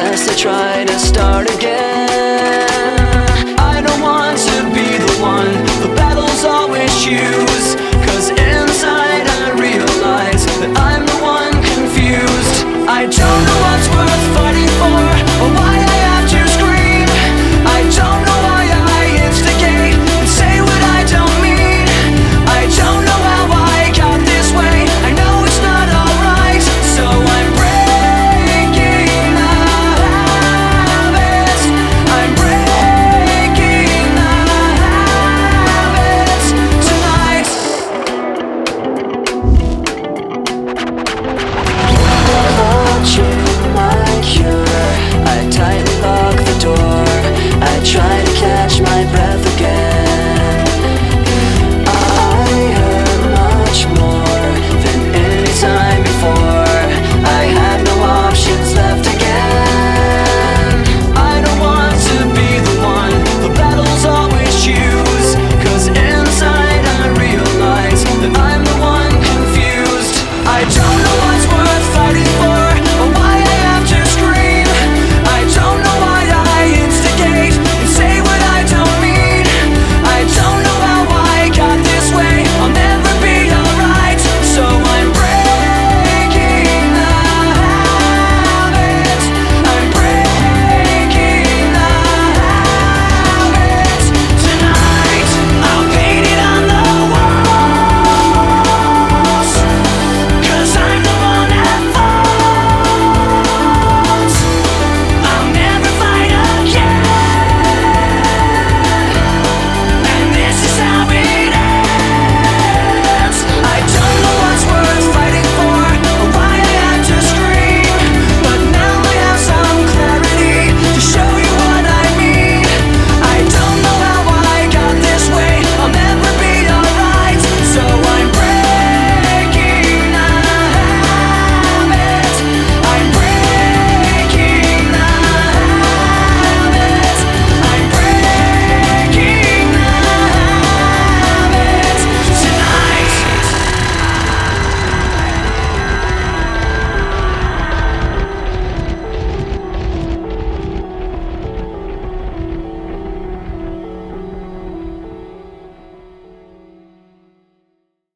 unless try to start again.